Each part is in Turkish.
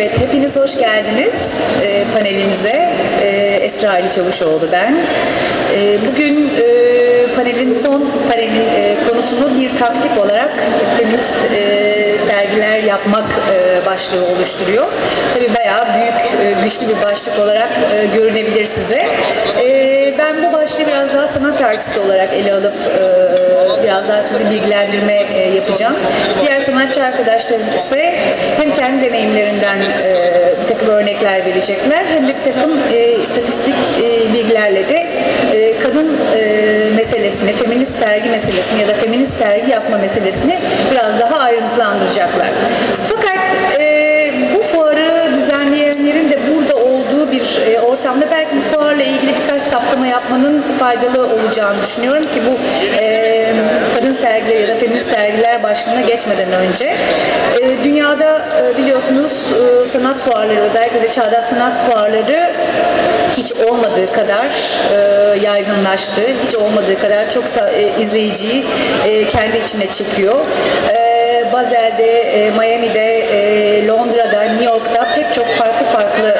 Evet, hepiniz hoş geldiniz e, panelimize. E, Esra Ali Çavuşoğlu ben. E, bugün e, panelin son panelin e, konusunu bir taktik olarak feminist e, sergiler yapmak e, başlığı oluşturuyor. Tabii bayağı büyük, e, güçlü bir başlık olarak e, görünebilir size. E, ben bu başlığı biraz daha sanat tarihçisi olarak ele alıp e, biraz daha sizi bilgilendirme e, yapacağım. Diğer sanatçı arkadaşlarım ise hem kendi deneyimlerinden e, bir takım örnekler verecekler hem de bir takım e, istatistik e, bilgilerle de e, kadın e, meselesini, feminist sergi meselesini ya da feminist sergi yapma meselesini biraz daha ayrıntılandıracaklar. Fakat e, bu fuarı düzenleyenlerin de burada olduğu bir e, ortamda belki fuarla ilgili birkaç saptama yapmanın faydalı olacağını düşünüyorum ki bu e, kadın sergileri ya da feminist sergiler başlığına geçmeden önce e, dünyada e, biliyorsunuz e, sanat fuarları özellikle de çağdaş sanat fuarları hiç olmadığı kadar e, yaygınlaştı. Hiç olmadığı kadar çok e, izleyiciyi e, kendi içine çekiyor. E, Bazel'de, e, Miami'de, e, Londra'da, New York'ta çok farklı farklı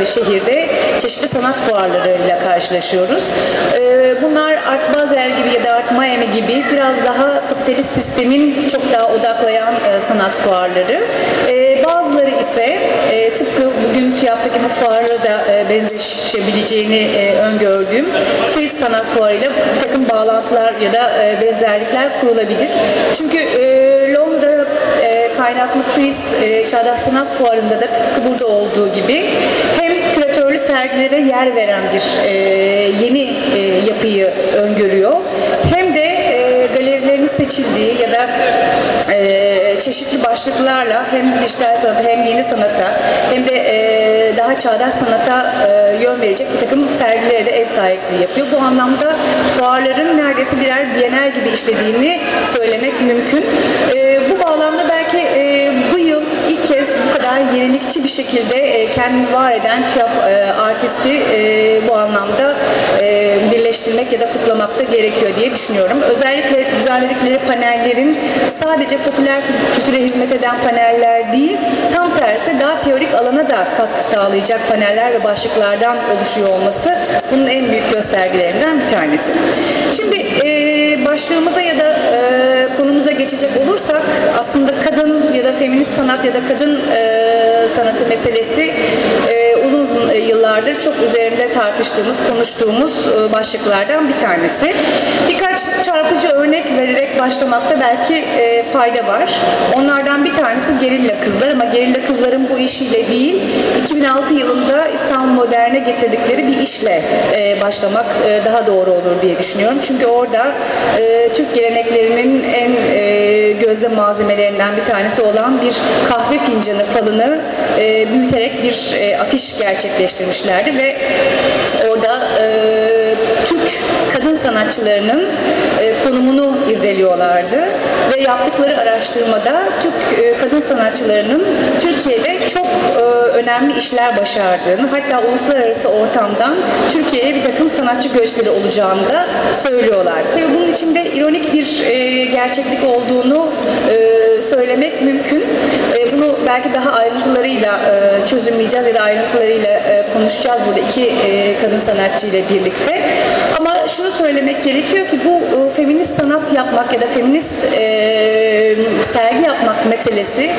e, şehirde çeşitli sanat fuarlarıyla karşılaşıyoruz. E, bunlar Art Basel gibi ya da Art Miami gibi biraz daha kapitalist sistemin çok daha odaklayan e, sanat fuarları. E, bazıları ise e, tıpkı bugün TÜYAP'taki bu fuarla da e, benzeşebileceğini e, öngördüğüm Friz Sanat Fuarı'yla bir takım bağlantılar ya da e, benzerlikler kurulabilir. Çünkü e, kaynaklı Friz e, Çağdaş Sanat Fuarı'nda da tıpkı burada olduğu gibi hem küratörlü sergilere yer veren bir e, yeni e, yapıyı öngörüyor seçildiği ya da e, çeşitli başlıklarla hem dijital sanata hem yeni sanata hem de e, daha çağdaş sanata e, yön verecek bir takım sergilere de ev sahipliği yapıyor. Bu anlamda fuarların neredeyse birer bienal gibi işlediğini söylemek mümkün. E, bu bağlamda belki e, bu yıl kadar yenilikçi bir şekilde e, kendini var eden TÜYAP e, artisti e, bu anlamda birleştirmek ya da kutlamak da gerekiyor diye düşünüyorum. Özellikle düzenledikleri panellerin sadece popüler kültüre hizmet eden paneller değil, tam tersi daha teorik alana da katkı sağlayacak paneller ve başlıklardan oluşuyor olması bunun en büyük göstergelerinden bir tanesi. Şimdi başlığımıza ya da konumuza geçecek olursak aslında kadın ya da feminist sanat ya da kadın e, sanatı meselesi e, uzun uzun yıllardır çok üzerinde tartıştığımız, konuştuğumuz e, başlıklardan bir tanesi. Birkaç çarpıcı örnek vererek başlamakta belki e, fayda var. Onlardan işiyle değil, 2006 yılında İstanbul Modern'e getirdikleri bir işle e, başlamak e, daha doğru olur diye düşünüyorum. Çünkü orada e, Türk geleneklerinin en e, gözde malzemelerinden bir tanesi olan bir kahve fincanı falını e, büyüterek bir e, afiş gerçekleştirmişlerdi ve orada e, sanatçılarının e, konumunu irdeliyorlardı ve yaptıkları araştırmada Türk e, kadın sanatçılarının Türkiye'de çok e, önemli işler başardığını hatta uluslararası ortamdan Türkiye'ye bir takım sanatçı göçleri olacağını da söylüyorlar. Tabii bunun içinde ironik bir gerçeklik olduğunu söylemek mümkün. Bunu belki daha ayrıntılarıyla çözümleyeceğiz ya da ayrıntılarıyla konuşacağız burada iki kadın sanatçı ile birlikte. Ama şunu söylemek gerekiyor ki bu e, feminist sanat yapmak ya da feminist e, sergi yapmak meselesi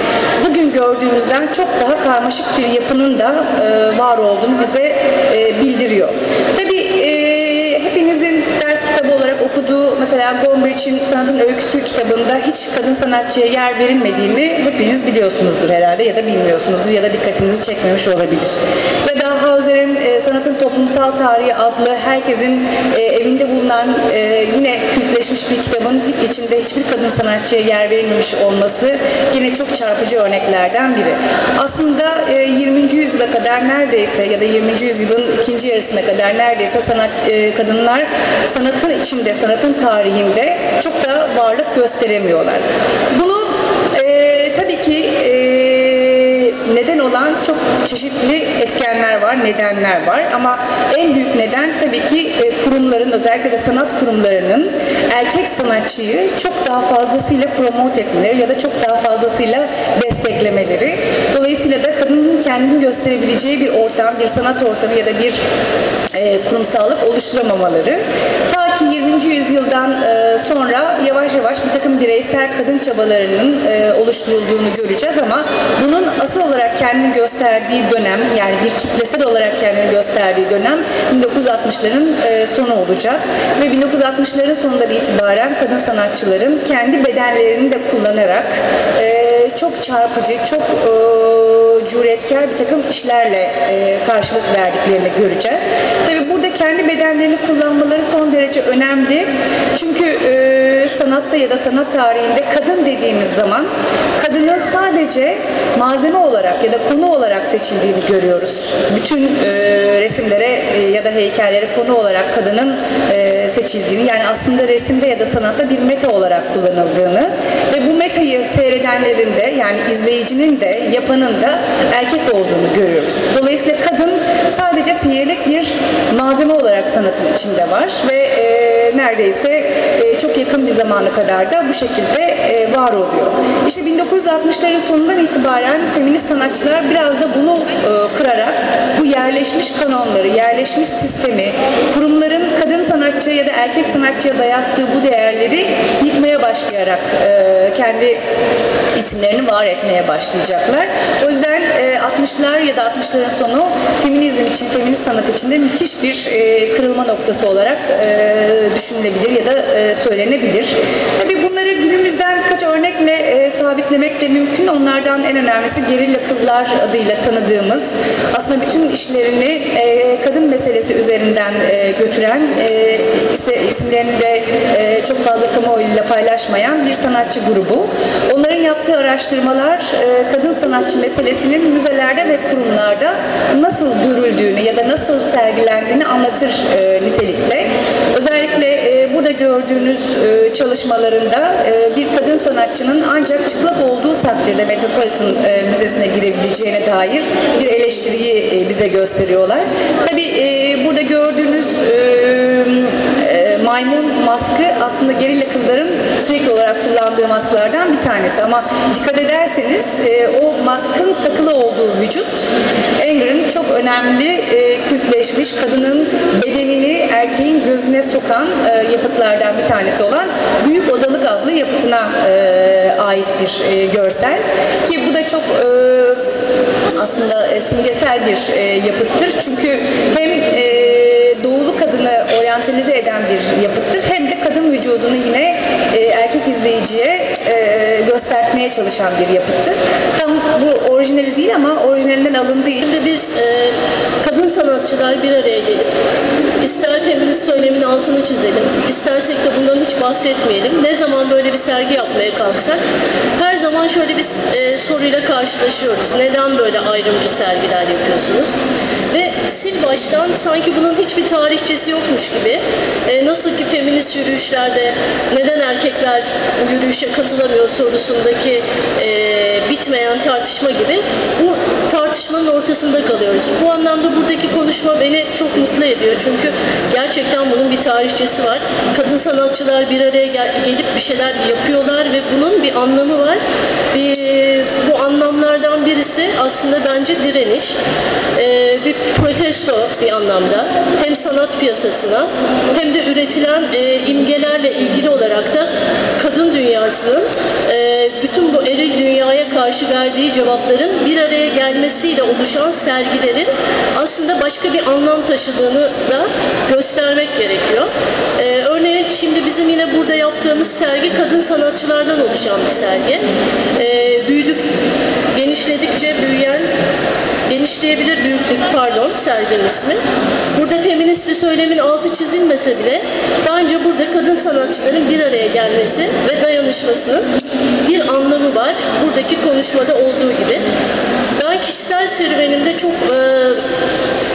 bugün gördüğümüzden çok daha karmaşık bir yapının da e, var olduğunu bize e, bildiriyor. Tabii e, hepinizin ders kitabı okuduğu mesela Gombrich'in Sanatın Öyküsü kitabında hiç kadın sanatçıya yer verilmediğini hepiniz biliyorsunuzdur herhalde ya da bilmiyorsunuzdur ya da dikkatinizi çekmemiş olabilir. Ya da Hauser'in e, Sanatın Toplumsal Tarihi adlı herkesin e, evinde bulunan e, yine kültleşmiş bir kitabın içinde hiçbir kadın sanatçıya yer verilmemiş olması yine çok çarpıcı örneklerden biri. Aslında e, 20. yüzyıla kadar neredeyse ya da 20. yüzyılın ikinci yarısına kadar neredeyse sanat e, kadınlar sanatın içinde, sanatın tarihinde çok da varlık gösteremiyorlar. Bunu e, tabii ki e, neden olan çok çeşitli etkenler var, nedenler var ama en büyük neden tabii ki e, kurumların özellikle de sanat kurumlarının erkek sanatçıyı çok daha fazlasıyla promote etmeleri ya da çok daha fazlasıyla desteklemeleri. Dolayısıyla da kadının kendini gösterebileceği bir ortam, bir sanat ortamı ya da bir e, kurumsallık oluşturamamaları. Ta ki 20. yüzyıldan e, sonra yavaş yavaş bir takım bireysel kadın çabalarının e, oluşturulduğunu göreceğiz ama bunun asıl olarak kendini gösterdiği dönem yani bir kitlesel olarak kendini gösterdiği dönem 1960'ların e, sonu olacak ve 1960'ların sonundan itibaren kadın sanatçıların kendi bedenlerini de kullanarak çok çarpıcı, çok cüretkar bir takım işlerle karşılık verdiklerini göreceğiz. Tabii burada kendi bedenlerini kullanmaları son derece önemli. Çünkü e, sanatta ya da sanat tarihinde kadın dediğimiz zaman kadının sadece malzeme olarak ya da konu olarak seçildiğini görüyoruz. Bütün e, resimlere e, ya da heykellere konu olarak kadının e, seçildiğini yani aslında resimde ya da sanatta bir meta olarak kullanıldığını seyredenlerin de yani izleyicinin de yapanın da erkek olduğunu görüyoruz. Dolayısıyla kadın sadece seyirlik bir malzeme olarak sanatın içinde var ve e, neredeyse e, çok yakın bir zamana kadar da bu şekilde e, var oluyor. İşte 1960'ların sonundan itibaren feminist sanatçılar biraz da bunu e, kırarak bu yerleşmiş kanonları, yerleşmiş sistemi, kurumların kadın sanatçı ya da erkek sanatçıya dayattığı bu yıkmaya başlayarak e, kendi isimlerini var etmeye başlayacaklar. O yüzden e, 60'lar ya da 60'ların sonu feminizm için, feminist sanat için de müthiş bir e, kırılma noktası olarak e, düşünülebilir ya da e, söylenebilir. Tabii bunları günümüzden kaç örnekle e, sabitlemek de mümkün. Onlardan en önemlisi Gerilla Kızlar adıyla tanıdığımız aslında bütün işlerini e, kadın meselesi üzerinden e, götüren e, isimlerini de e, çok fazla kamuoyuyla paylaşmayan bir sanatçı grubu. Onların yaptığı araştırmalar e, kadın sanatçı meselesinin müzelerde ve kurumlarda nasıl görüldüğünü ya da nasıl sergilendiğini anlatır e, nitelikte. Özellikle e, burada gördüğünüz çalışmalarında bir kadın sanatçının ancak çıplak olduğu takdirde Metropolitan Müzesi'ne girebileceğine dair bir eleştiriyi bize gösteriyorlar. Tabii burada gördüğünüz maymun maskı aslında gerilla kızların sürekli olarak kullandığı masklardan bir tanesi. Ama dikkat ederseniz e, o maskın takılı olduğu vücut Anger'ın çok önemli e, kültleşmiş kadının bedenini erkeğin gözüne sokan e, yapıtlardan bir tanesi olan Büyük Odalık adlı yapıtına e, ait bir e, görsel. Ki bu da çok e, aslında e, simgesel bir e, yapıttır. Çünkü hem e, eden bir yapıttır. Hem de kadın vücudunu yine e, erkek izleyiciye e, göstermeye çalışan bir yapıttır. Tam bu orijinali değil ama orijinalinden alındığı için. Şimdi biz e, kadın sanatçılar bir araya gelip ister feminist söylemin altını çizelim, istersek de bundan hiç bahsetmeyelim. Ne zaman böyle bir sergi yapmaya kalksak her zaman şöyle bir e, soruyla karşılaşıyoruz. Neden böyle ayrımcı sergiler yapıyorsunuz? Ve sil baştan sanki bunun hiçbir tarihçesi yokmuş gibi e, nasıl ki feminist yürüyüşlerde neden erkekler bu yürüyüşe katılamıyor sorusundaki e, bitmeyen tartışma gibi bu tartışmanın ortasında kalıyoruz. Bu anlamda buradaki konuşma beni çok mutlu ediyor. Çünkü gerçekten bunun bir tarihçesi var. Kadın sanatçılar bir araya gel- gelip bir şeyler yapıyorlar ve bunun bir anlamı var. Bir, bu anlamlardan birisi aslında bence direniş. Ee, bir protesto bir anlamda. Hem sanat piyasasına hem de üretilen e, imgelerle ilgili olarak da kadın dünyasının e, bütün bu eril dünyaya karşı verdiği cevapların bir araya gelmesiyle oluşan sergilerin aslında başka bir anlam taşıdığını da göstermek gerekiyor. Ee, örneğin şimdi bizim yine burada yaptığımız sergi kadın sanatçılardan oluşan bir sergi. Ee, büyüdük, genişledikçe büyüyen genişleyebilir büyüklük pardon serginin ismi. Burada feminist bir söylemin altı çizilmese bile bence burada kadın sanatçıların bir araya gelmesi ve dayanışmasının bir anlamı var. Buradaki konuşmada olduğu gibi. Ben kişisel serüvenimde çok e,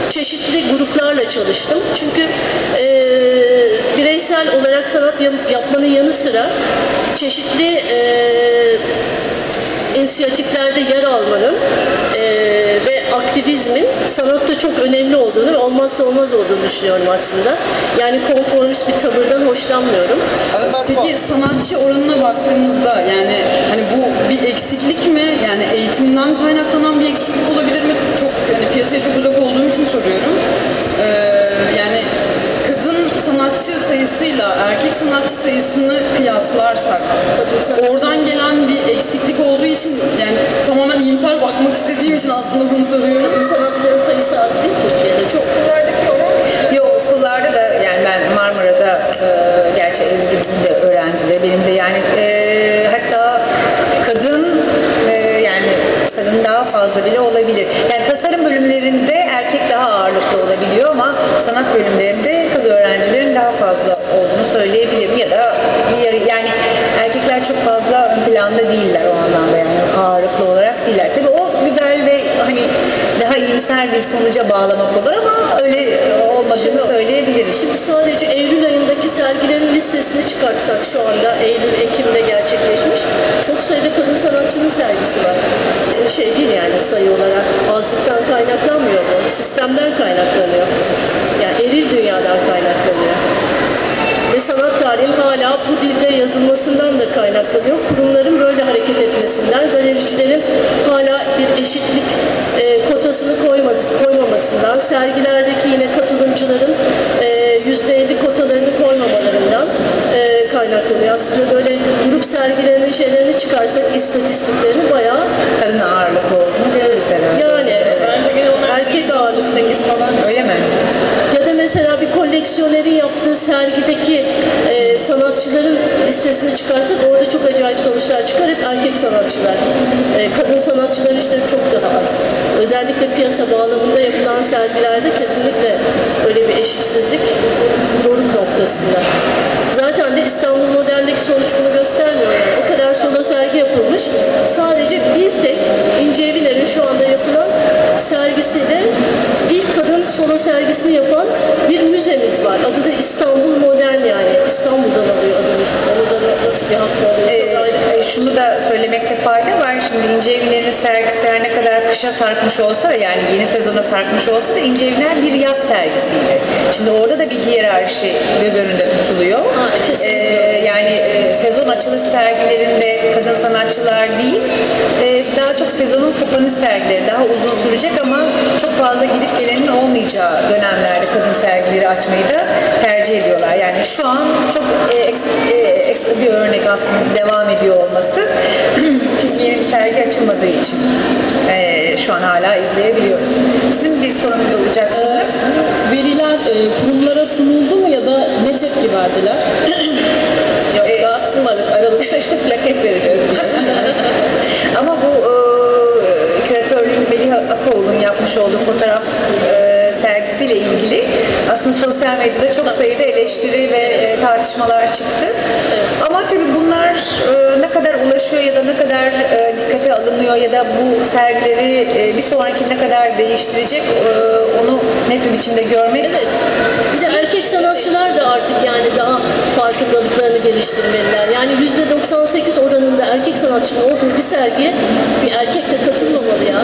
çeşitli gruplarla çalıştım. Çünkü e, bireysel olarak sanat yap- yapmanın yanı sıra çeşitli e, inisiyatiflerde yer almanın aktivizmin sanatta çok önemli olduğunu ve olmazsa olmaz olduğunu düşünüyorum aslında. Yani konformist bir tavırdan hoşlanmıyorum. Peki sanatçı oranına baktığımızda yani hani bu bir eksiklik mi? Yani eğitimden kaynaklanan bir eksiklik olabilir mi? Çok yani piyasaya çok uzak olduğum için soruyorum. Ee, sanatçı sayısıyla erkek sanatçı sayısını kıyaslarsak Kadın oradan gelen bir eksiklik olduğu için yani tamamen iyimser bakmak istediğim için aslında bunu soruyorum. Sanatçıların sayısı az değil Türkiye'de. Çok Yok okullarda da yani ben Marmara'da e, gerçi Ezgi'nin de öğrencileri benim de yani e, hatta kadın e, yani kadın daha fazla bile olabilir. Yani tasarım bölümlerinde erkek daha ağırlıklı olabiliyor ama sanat bölümlerinde kız öğrencilerin daha fazla olduğunu söyleyebilirim. Ya da yani erkekler çok fazla ön planda değiller o anlamda yani ağırlıklı olarak değiller. Tabii o güzel ve hani daha iyimser bir sonuca bağlamak olur ama öyle olmadığını söyleyebiliriz. Şimdi sadece Eylül ayındaki sergilerin listesini çıkartsak şu anda Eylül Ekim'de gerçekleşmiş çok sayıda kadın sanatçının sergisi var. Ee, Şey değil yani sayı olarak azlıktan kaynaklanmıyor bu. Sistemden kaynaklanıyor. Yani eril dünyadan kaynaklanıyor. Sanat tarihin hala bu dilde yazılmasından da kaynaklanıyor. Kurumların böyle hareket etmesinden, galericilerin hala bir eşitlik e, kotasını koyması, koymamasından, sergilerdeki yine katılımcıların e, %50 kotalarını koymamalarından e, kaynaklanıyor. Aslında böyle grup sergilerinin şeylerini çıkarsak istatistiklerini bayağı kadın ağırlıklı olduğunu görürüz herhalde. yani erkek ağırlıklı 8 falan Öyle mi? Mesela bir koleksiyonerin yaptığı sergideki e, sanatçıların listesini çıkarsak orada çok acayip sonuçlar çıkar. Hep erkek sanatçılar. E, kadın sanatçıların işleri çok daha az. Özellikle piyasa bağlamında yapılan sergilerde kesinlikle öyle bir eşitsizlik doruk noktasında. Zaten de İstanbul Modern'deki sonuç bunu göstermiyor yani. O kadar solo sergi yapılmış. Sadece bir tek İnce Eviner'in şu anda yapılan sergisiyle ilk kadın solo sergisini yapan bir müzemiz var. Adı da İstanbul Modern yani. İstanbul'dan alıyor adını. Onu da nasıl bir? Çok ayrı. Ee, şunu da söylemekte fayda var. Şimdi İnce Evler'in sergisi her ne kadar kışa sarkmış olsa da yani yeni sezona sarkmış olsa da İnce Evler bir yaz sergisiydi. Şimdi orada da bir hiyerarşi göz önünde tutuluyor. Ha, kesinlikle. Ee, yani e, sezon açılış sergilerinde kadın sanatçılar değil, e, daha çok sezonun kapanış sergileri daha uzun sürecek ama çok fazla gidip gelenin olmayacağı dönemlerde kadın sergileri açmayı da tercih ediyorlar. Yani şu an çok e, e, ekstra bir örnek aslında devam ediyor olması. Çünkü yeni bir sergi açılmadığı için e, şu an hala izleyebiliyoruz. Sizin bir sorunuz olacak sanırım. Bu veriler e, kurumlara sunuldu mu ya da ne tepki verdiler? Yok, sunmadık. Aralıkta işte plaket vereceğiz. Ama bu e, küratörlüğün Melih Akaoğlu'nun yapmış olduğu fotoğraf e, sergisiyle ilgili aslında sosyal medyada çok sayıda eleştiri ve e, tartışmalar çıktı. Ama tabii bunlar e, ne kadar ulaşıyor ya da ne kadar e, dikkate alınıyor ya da bu sergileri bir sonraki ne kadar değiştirecek onu net bir biçimde görmek Evet. Bir de erkek sanatçılar da artık yani daha farkındalıklarını geliştirmeliler. Yani %98 oranında erkek sanatçının olduğu bir sergiye bir erkek de katılmamalı ya.